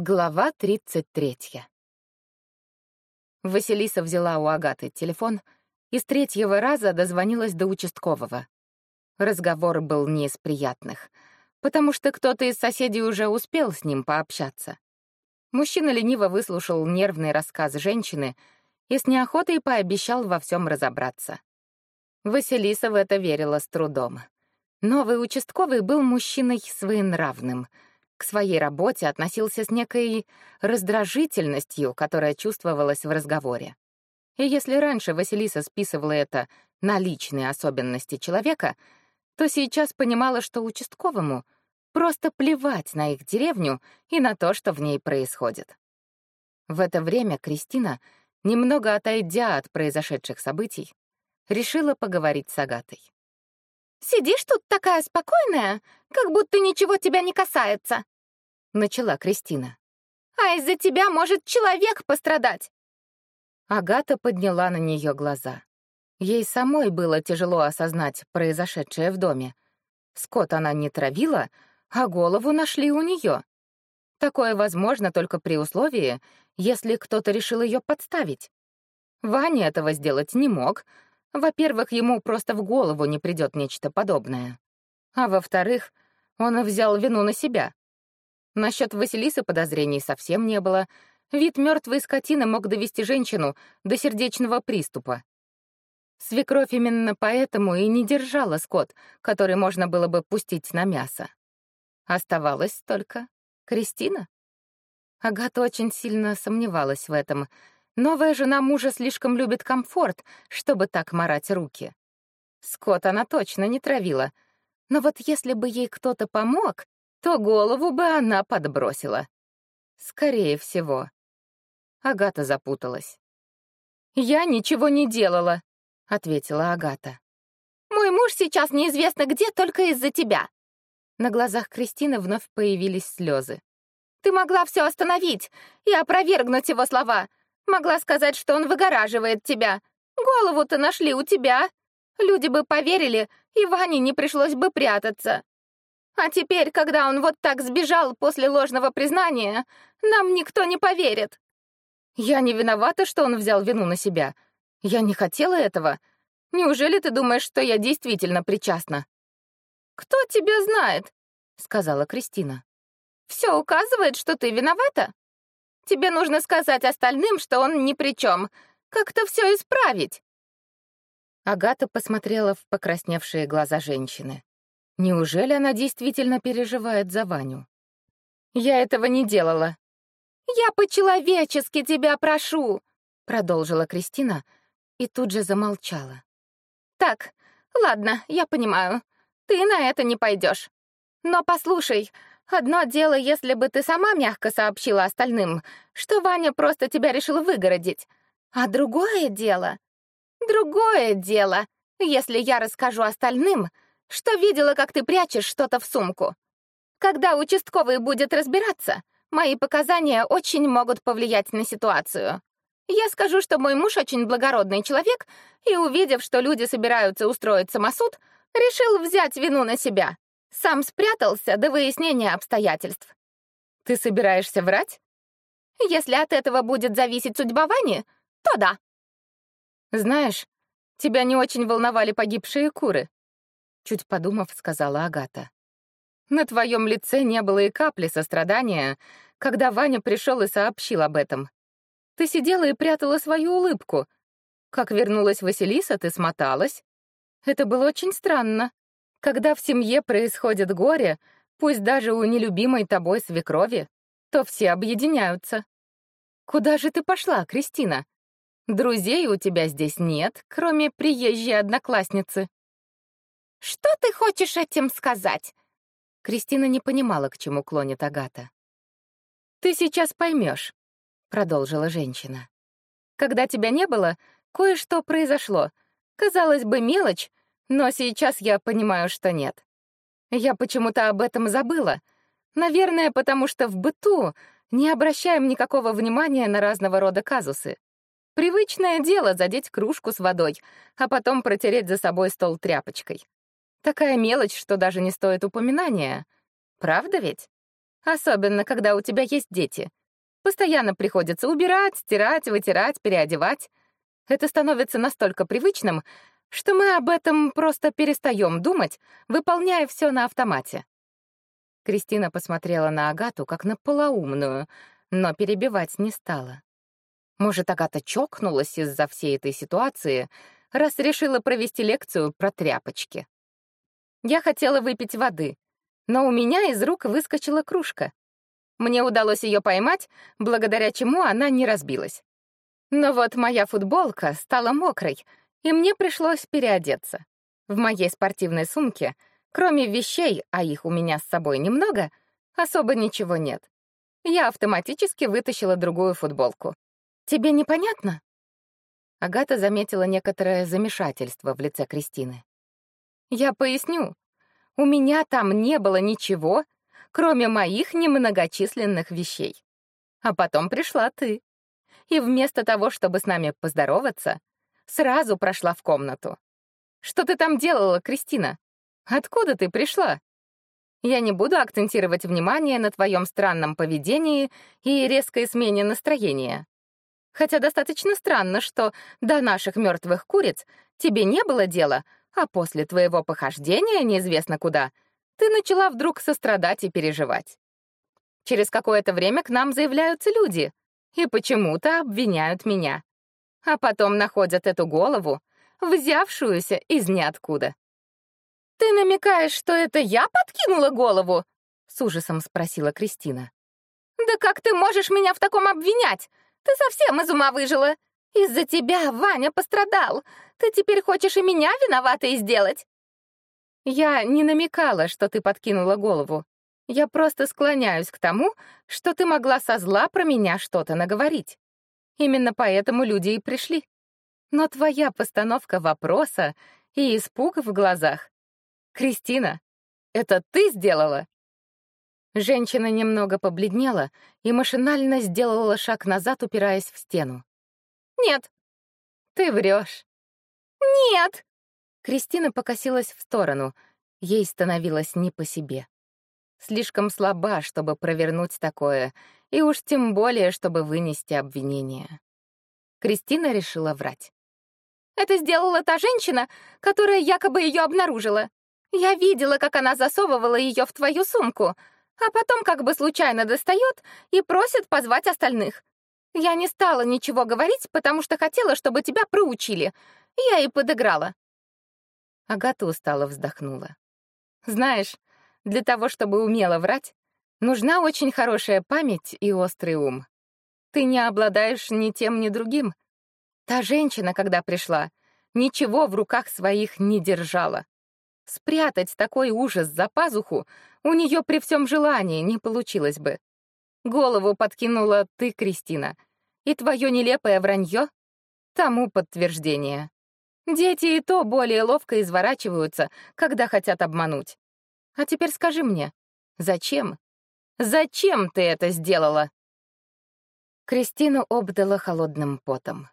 Глава 33. Василиса взяла у Агаты телефон и с третьего раза дозвонилась до участкового. Разговор был не из приятных, потому что кто-то из соседей уже успел с ним пообщаться. Мужчина лениво выслушал нервный рассказ женщины и с неохотой пообещал во всем разобраться. Василиса в это верила с трудом. Новый участковый был мужчиной своенравным — к своей работе относился с некой раздражительностью, которая чувствовалась в разговоре. И если раньше Василиса списывала это на личные особенности человека, то сейчас понимала, что участковому просто плевать на их деревню и на то, что в ней происходит. В это время Кристина, немного отойдя от произошедших событий, решила поговорить с Агатой. «Сидишь тут такая спокойная, как будто ничего тебя не касается», — начала Кристина. «А из-за тебя может человек пострадать». Агата подняла на нее глаза. Ей самой было тяжело осознать произошедшее в доме. Скот она не травила, а голову нашли у нее. Такое возможно только при условии, если кто-то решил ее подставить. Ваня этого сделать не мог, во-первых, ему просто в голову не придет нечто подобное. А во-вторых, он взял вину на себя. Насчет Василисы подозрений совсем не было. Вид мертвой скотины мог довести женщину до сердечного приступа. Свекровь именно поэтому и не держала скот, который можно было бы пустить на мясо. Оставалась только Кристина. Агата очень сильно сомневалась в этом — Новая жена мужа слишком любит комфорт, чтобы так марать руки. Скот она точно не травила. Но вот если бы ей кто-то помог, то голову бы она подбросила. Скорее всего. Агата запуталась. «Я ничего не делала», — ответила Агата. «Мой муж сейчас неизвестно где только из-за тебя». На глазах Кристины вновь появились слезы. «Ты могла все остановить и опровергнуть его слова. Могла сказать, что он выгораживает тебя. Голову-то нашли у тебя. Люди бы поверили, и Ване не пришлось бы прятаться. А теперь, когда он вот так сбежал после ложного признания, нам никто не поверит. Я не виновата, что он взял вину на себя. Я не хотела этого. Неужели ты думаешь, что я действительно причастна? Кто тебя знает? сказала Кристина. Все указывает, что ты виновата. Тебе нужно сказать остальным, что он ни при чем. Как-то все исправить. Агата посмотрела в покрасневшие глаза женщины. Неужели она действительно переживает за Ваню? Я этого не делала. Я по-человечески тебя прошу, продолжила Кристина и тут же замолчала. Так, ладно, я понимаю. Ты на это не пойдешь. Но послушай, Одно дело, если бы ты сама мягко сообщила остальным, что Ваня просто тебя решил выгородить. А другое дело... Другое дело, если я расскажу остальным, что видела, как ты прячешь что-то в сумку. Когда участковый будет разбираться, мои показания очень могут повлиять на ситуацию. Я скажу, что мой муж очень благородный человек, и, увидев, что люди собираются устроить самосуд, решил взять вину на себя. Сам спрятался до выяснения обстоятельств. Ты собираешься врать? Если от этого будет зависеть судьба Вани, то да. Знаешь, тебя не очень волновали погибшие куры. Чуть подумав, сказала Агата. На твоем лице не было и капли сострадания, когда Ваня пришел и сообщил об этом. Ты сидела и прятала свою улыбку. Как вернулась Василиса, ты смоталась. Это было очень странно. Когда в семье происходит горе, пусть даже у нелюбимой тобой свекрови, то все объединяются. Куда же ты пошла, Кристина? Друзей у тебя здесь нет, кроме приезжей одноклассницы. Что ты хочешь этим сказать? Кристина не понимала, к чему клонит Агата. Ты сейчас поймешь, продолжила женщина. Когда тебя не было, кое-что произошло. Казалось бы, мелочь, но сейчас я понимаю, что нет. Я почему-то об этом забыла. Наверное, потому что в быту не обращаем никакого внимания на разного рода казусы. Привычное дело задеть кружку с водой, а потом протереть за собой стол тряпочкой. Такая мелочь, что даже не стоит упоминания. Правда ведь? Особенно, когда у тебя есть дети. Постоянно приходится убирать, стирать, вытирать, переодевать. Это становится настолько привычным, что мы об этом просто перестаем думать, выполняя все на автомате. Кристина посмотрела на Агату как на полоумную, но перебивать не стала. Может, Агата чокнулась из-за всей этой ситуации, раз решила провести лекцию про тряпочки. Я хотела выпить воды, но у меня из рук выскочила кружка. Мне удалось ее поймать, благодаря чему она не разбилась. Но вот моя футболка стала мокрой, и мне пришлось переодеться. В моей спортивной сумке, кроме вещей, а их у меня с собой немного, особо ничего нет. Я автоматически вытащила другую футболку. «Тебе непонятно?» Агата заметила некоторое замешательство в лице Кристины. «Я поясню. У меня там не было ничего, кроме моих немногочисленных вещей. А потом пришла ты. И вместо того, чтобы с нами поздороваться, сразу прошла в комнату. Что ты там делала, Кристина? Откуда ты пришла? Я не буду акцентировать внимание на твоем странном поведении и резкой смене настроения. Хотя достаточно странно, что до наших мертвых куриц тебе не было дела, а после твоего похождения неизвестно куда ты начала вдруг сострадать и переживать. Через какое-то время к нам заявляются люди и почему-то обвиняют меня. А потом находят эту голову, взявшуюся из ниоткуда. «Ты намекаешь, что это я подкинула голову?» — с ужасом спросила Кристина. «Да как ты можешь меня в таком обвинять? Ты совсем из ума выжила. Из-за тебя Ваня пострадал. Ты теперь хочешь и меня виноватой сделать?» «Я не намекала, что ты подкинула голову. Я просто склоняюсь к тому, что ты могла со зла про меня что-то наговорить. Именно поэтому люди и пришли. Но твоя постановка вопроса и испуг в глазах. Кристина, это ты сделала?» Женщина немного побледнела и машинально сделала шаг назад, упираясь в стену. «Нет». «Ты врешь». «Нет!» Кристина покосилась в сторону. Ей становилось не по себе. Слишком слаба, чтобы провернуть такое, и уж тем более, чтобы вынести обвинение. Кристина решила врать. «Это сделала та женщина, которая якобы ее обнаружила. Я видела, как она засовывала ее в твою сумку, а потом как бы случайно достает и просит позвать остальных. Я не стала ничего говорить, потому что хотела, чтобы тебя проучили. Я и подыграла. Агата устало вздохнула. Знаешь, для того, чтобы умело врать, нужна очень хорошая память и острый ум. Ты не обладаешь ни тем, ни другим. Та женщина, когда пришла, ничего в руках своих не держала. Спрятать такой ужас за пазуху у нее при всем желании не получилось бы. Голову подкинула ты, Кристина, и твое нелепое вранье — тому подтверждение. Дети и то более ловко изворачиваются, когда хотят обмануть. А теперь скажи мне, зачем? Зачем ты это сделала?» Кристину обдала холодным потом.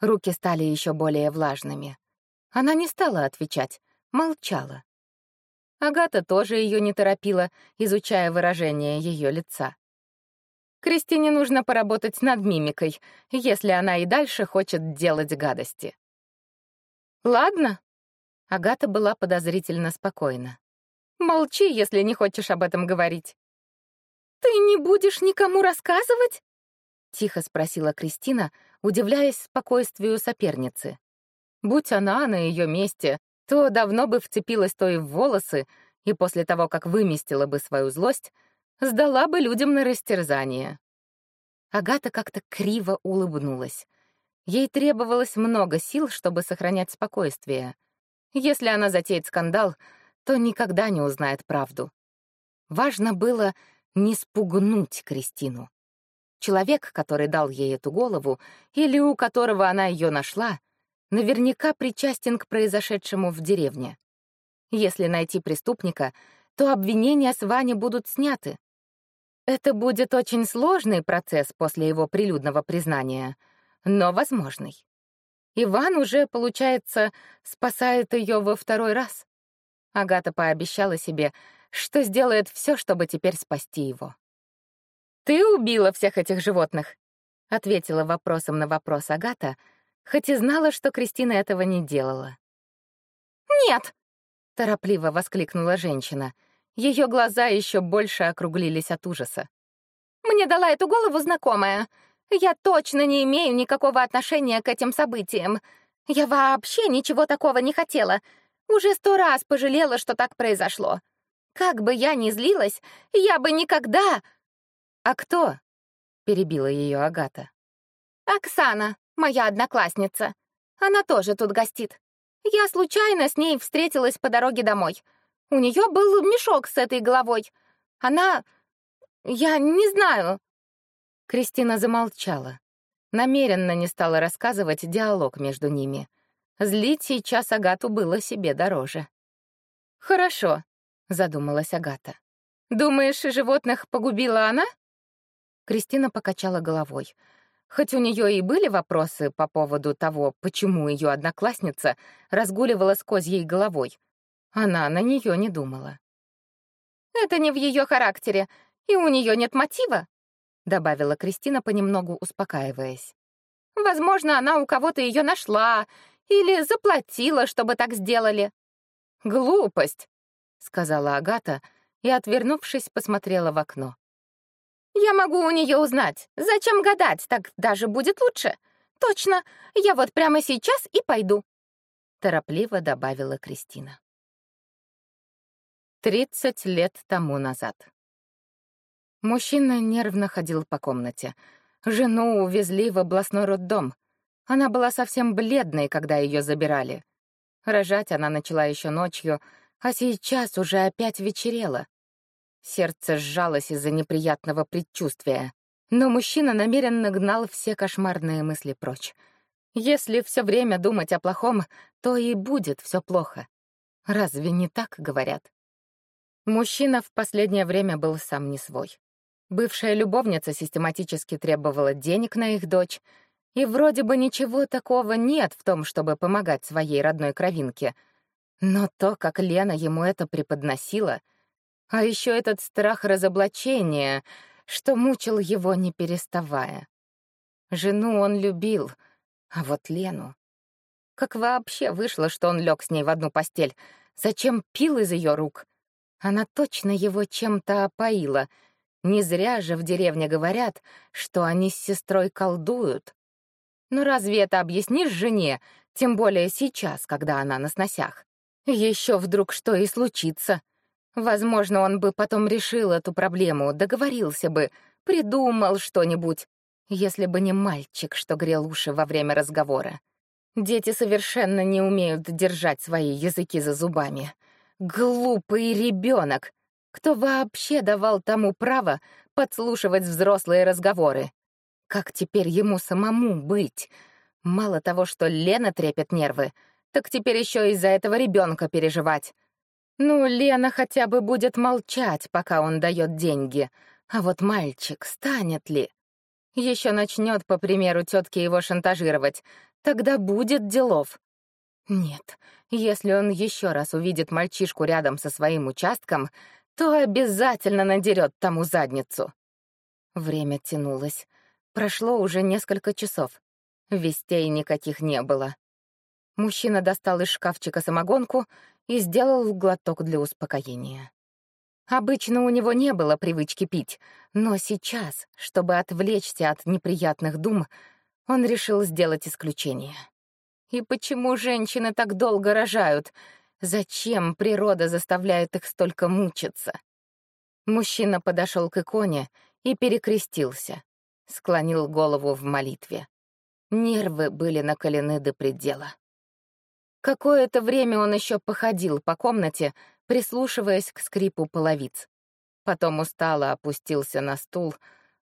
Руки стали еще более влажными. Она не стала отвечать, молчала. Агата тоже ее не торопила, изучая выражение ее лица. Кристине нужно поработать над мимикой, если она и дальше хочет делать гадости. «Ладно». Агата была подозрительно спокойна. «Молчи, если не хочешь об этом говорить». «Ты не будешь никому рассказывать?» — тихо спросила Кристина, удивляясь спокойствию соперницы. Будь она на ее месте, то давно бы вцепилась той в волосы и после того, как выместила бы свою злость, сдала бы людям на растерзание. Агата как-то криво улыбнулась. Ей требовалось много сил, чтобы сохранять спокойствие. Если она затеет скандал, то никогда не узнает правду. Важно было не спугнуть Кристину. Человек, который дал ей эту голову, или у которого она ее нашла, наверняка причастен к произошедшему в деревне. Если найти преступника, то обвинения с Ваней будут сняты. Это будет очень сложный процесс после его прилюдного признания, но возможный. Иван уже, получается, спасает ее во второй раз. Агата пообещала себе, что сделает все, чтобы теперь спасти его. «Ты убила всех этих животных?» — ответила вопросом на вопрос Агата, хоть и знала, что Кристина этого не делала. «Нет!» — торопливо воскликнула женщина. Ее глаза еще больше округлились от ужаса. «Мне дала эту голову знакомая. Я точно не имею никакого отношения к этим событиям. Я вообще ничего такого не хотела. Уже сто раз пожалела, что так произошло. Как бы я ни злилась, я бы никогда...» «А кто?» — перебила ее Агата. «Оксана, моя одноклассница. Она тоже тут гостит. Я случайно с ней встретилась по дороге домой. У нее был мешок с этой головой. Она... Я не знаю. Кристина замолчала. Намеренно не стала рассказывать диалог между ними. Злить сейчас Агату было себе дороже. «Хорошо», — задумалась Агата. «Думаешь, животных погубила она?» Кристина покачала головой. Хоть у нее и были вопросы по поводу того, почему ее одноклассница разгуливала с козьей головой, она на нее не думала. «Это не в ее характере, и у нее нет мотива», добавила Кристина, понемногу успокаиваясь. «Возможно, она у кого-то ее нашла или заплатила, чтобы так сделали». «Глупость», — сказала Агата и, отвернувшись, посмотрела в окно. Я могу у нее узнать. Зачем гадать? Так даже будет лучше. Точно. Я вот прямо сейчас и пойду. Торопливо добавила Кристина. Тридцать лет тому назад. Мужчина нервно ходил по комнате. Жену увезли в областной роддом. Она была совсем бледной, когда ее забирали. Рожать она начала еще ночью, а сейчас уже опять вечерело. Сердце сжалось из-за неприятного предчувствия. Но мужчина намеренно гнал все кошмарные мысли прочь. Если все время думать о плохом, то и будет все плохо. Разве не так говорят? Мужчина в последнее время был сам не свой. Бывшая любовница систематически требовала денег на их дочь, и вроде бы ничего такого нет в том, чтобы помогать своей родной кровинке. Но то, как Лена ему это преподносила — а еще этот страх разоблачения, что мучил его не переставая. Жену он любил, а вот Лену... Как вообще вышло, что он лег с ней в одну постель? Зачем пил из ее рук? Она точно его чем-то опоила. Не зря же в деревне говорят, что они с сестрой колдуют. Но разве это объяснишь жене, тем более сейчас, когда она на сносях? Еще вдруг что и случится. Возможно, он бы потом решил эту проблему, договорился бы, придумал что-нибудь, если бы не мальчик, что грел уши во время разговора. Дети совершенно не умеют держать свои языки за зубами. Глупый ребенок! Кто вообще давал тому право подслушивать взрослые разговоры? Как теперь ему самому быть? Мало того, что Лена трепет нервы, так теперь еще из-за этого ребенка переживать. Ну, Лена хотя бы будет молчать, пока он дает деньги. А вот мальчик станет ли? Еще начнет, по примеру тетки, его шантажировать. Тогда будет делов. Нет, если он еще раз увидит мальчишку рядом со своим участком, то обязательно надерет тому задницу. Время тянулось. Прошло уже несколько часов. Вестей никаких не было. Мужчина достал из шкафчика самогонку и сделал глоток для успокоения. Обычно у него не было привычки пить, но сейчас, чтобы отвлечься от неприятных дум, он решил сделать исключение. И почему женщины так долго рожают? Зачем природа заставляет их столько мучиться? Мужчина подошел к иконе и перекрестился, склонил голову в молитве. Нервы были накалены до предела. Какое-то время он еще походил по комнате, прислушиваясь к скрипу половиц. Потом устало опустился на стул,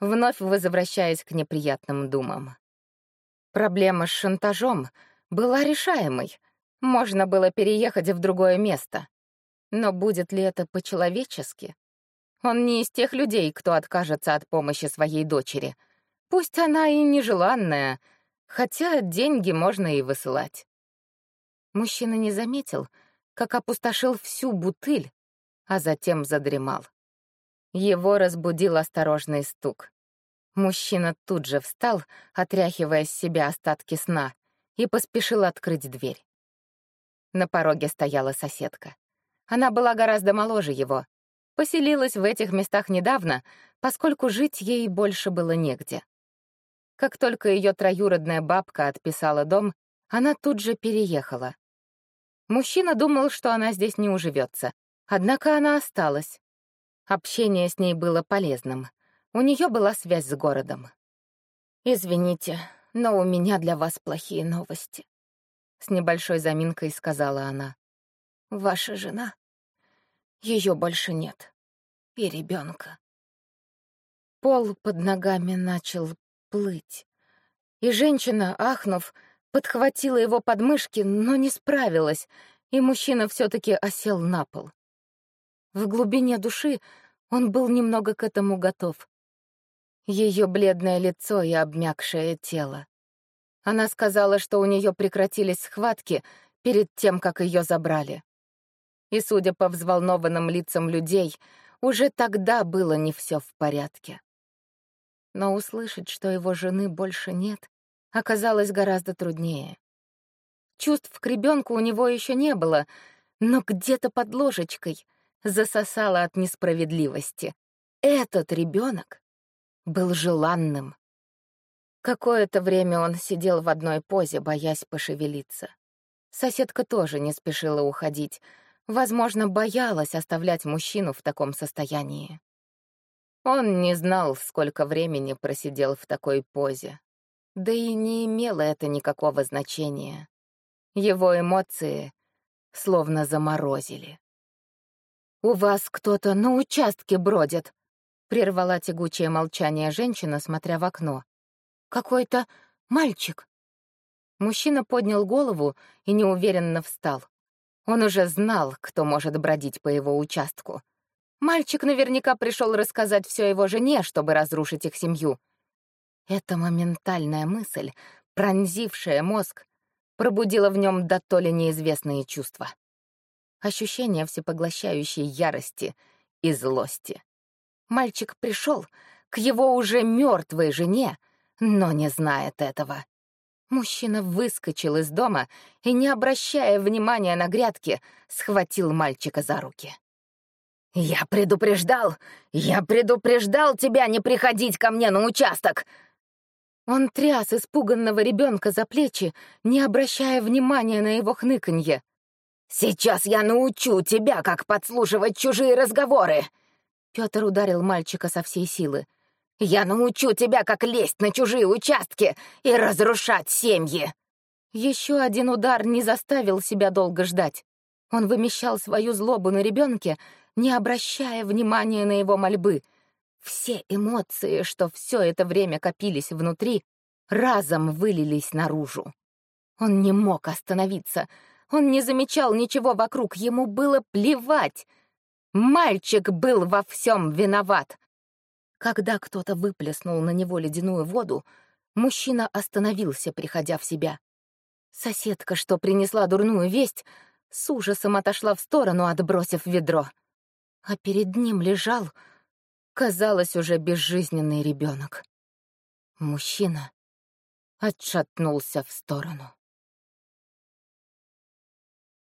вновь возвращаясь к неприятным думам. Проблема с шантажом была решаемой. Можно было переехать в другое место. Но будет ли это по-человечески? Он не из тех людей, кто откажется от помощи своей дочери. Пусть она и нежеланная, хотя деньги можно и высылать. Мужчина не заметил, как опустошил всю бутыль, а затем задремал. Его разбудил осторожный стук. Мужчина тут же встал, отряхивая с себя остатки сна, и поспешил открыть дверь. На пороге стояла соседка. Она была гораздо моложе его. Поселилась в этих местах недавно, поскольку жить ей больше было негде. Как только ее троюродная бабка отписала дом, она тут же переехала. Мужчина думал, что она здесь не уживется, однако она осталась. Общение с ней было полезным. У нее была связь с городом. «Извините, но у меня для вас плохие новости», — с небольшой заминкой сказала она. «Ваша жена? Ее больше нет. И ребенка. Пол под ногами начал плыть. И женщина, ахнув, подхватила его подмышки, но не справилась, и мужчина все таки осел на пол. В глубине души он был немного к этому готов. Ее бледное лицо и обмякшее тело. Она сказала, что у нее прекратились схватки перед тем, как ее забрали. И, судя по взволнованным лицам людей, уже тогда было не все в порядке. Но услышать, что его жены больше нет, оказалось гораздо труднее. Чувств к ребенку у него еще не было, но где-то под ложечкой засосало от несправедливости. Этот ребенок был желанным. Какое-то время он сидел в одной позе, боясь пошевелиться. Соседка тоже не спешила уходить, возможно, боялась оставлять мужчину в таком состоянии. Он не знал, сколько времени просидел в такой позе. Да и не имело это никакого значения. Его эмоции словно заморозили. «У вас кто-то на участке бродит», — прервала тягучее молчание женщина, смотря в окно. «Какой-то мальчик». Мужчина поднял голову и неуверенно встал. Он уже знал, кто может бродить по его участку. Мальчик наверняка пришел рассказать все его жене, чтобы разрушить их семью. Эта моментальная мысль, пронзившая мозг, пробудила в нем до то ли неизвестные чувства. Ощущение всепоглощающей ярости и злости. Мальчик пришел к его уже мертвой жене, но не знает этого. Мужчина выскочил из дома и, не обращая внимания на грядки, схватил мальчика за руки. «Я предупреждал! Я предупреждал тебя не приходить ко мне на участок!» Он тряс испуганного ребенка за плечи, не обращая внимания на его хныканье. «Сейчас я научу тебя, как подслушивать чужие разговоры!» Петр ударил мальчика со всей силы. Я научу тебя, как лезть на чужие участки и разрушать семьи!» Еще один удар не заставил себя долго ждать. Он вымещал свою злобу на ребенке, не обращая внимания на его мольбы. Все эмоции, что все это время копились внутри, разом вылились наружу. Он не мог остановиться. Он не замечал ничего вокруг, ему было плевать. Мальчик был во всем виноват. Когда кто-то выплеснул на него ледяную воду, мужчина остановился, приходя в себя. Соседка, что принесла дурную весть, с ужасом отошла в сторону, отбросив ведро. А перед ним лежал, казалось, уже безжизненный ребенок. Мужчина отшатнулся в сторону.